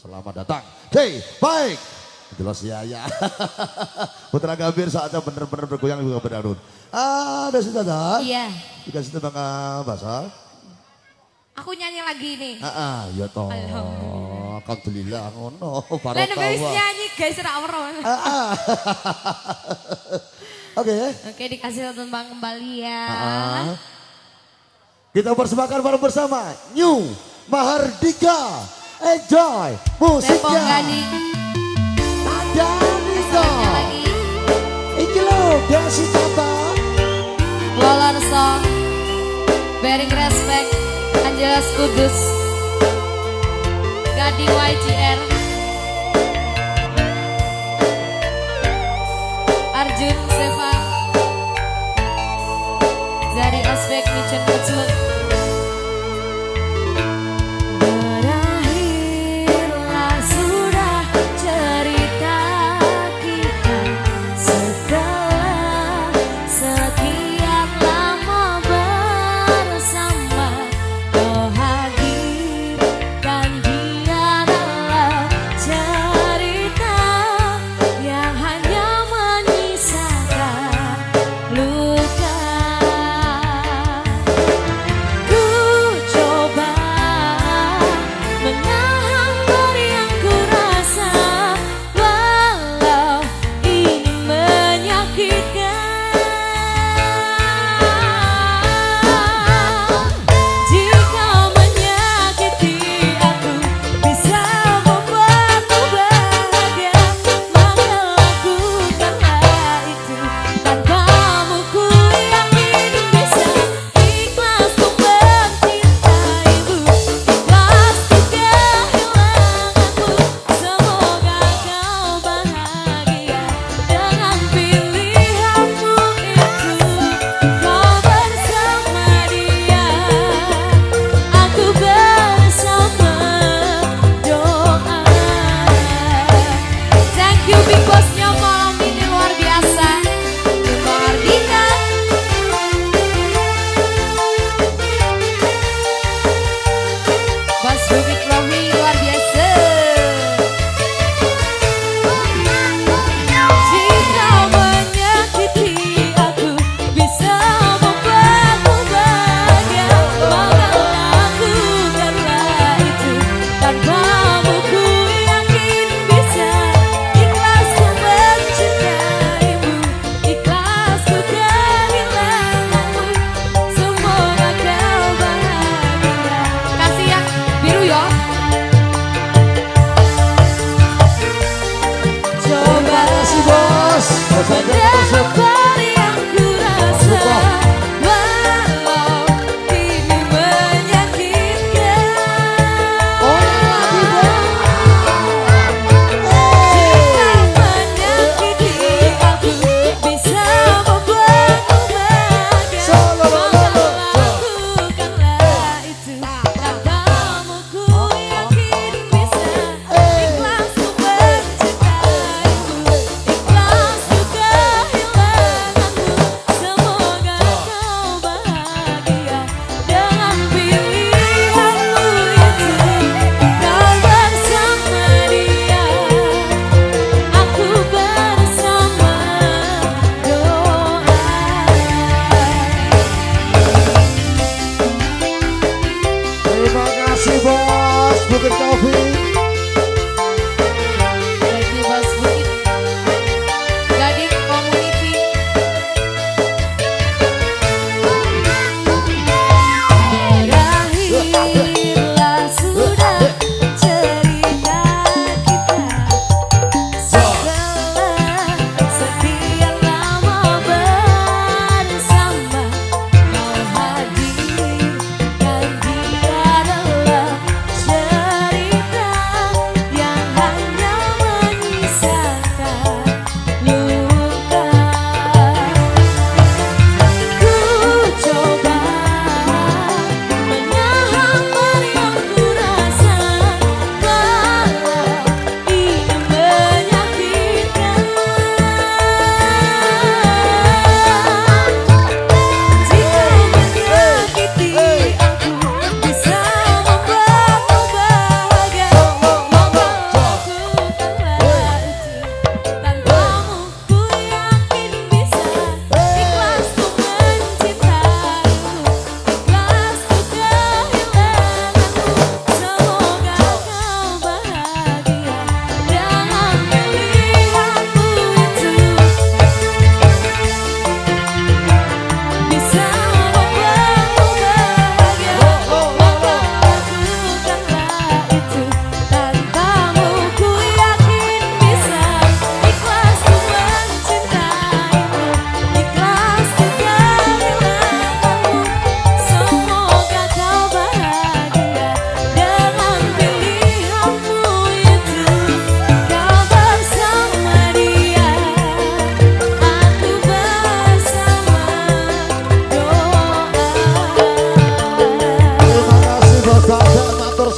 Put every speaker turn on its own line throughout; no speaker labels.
Selamat datang. Oke, baik. Jelas ya ya. Putra Gambir saatnya benar-benar bergoyang juga berdangdut. Ada sih Tata.
Iya.
Dikasih tebang bahasa.
Aku nyanyi lagi nih.
Ah, ah ya toh.
Alhamdulillah.
Ngono
Lah
barokah.
wis
wah.
nyanyi guys ra ora.
Ah, ah. Oke.
Oke dikasih tembang kembali ya.
Ah, ah. Kita persembahkan bareng bersama New Mahardika. Enjoy musiknya. Ada Nisa. Iki lo Desi Tata.
Lolor Song. Bearing Respect. Angelas Kudus. Gading YGR.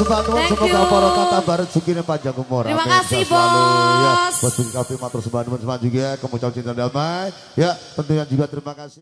Semoga
you.
para kata barat sukine panjang umur.
Terima
Amin.
kasih,
Sehat selalu. Ya,
Bos.
bos Bing Kafe matur sembah teman-teman juga, kemudian cinta damai. Ya, tentunya juga terima kasih.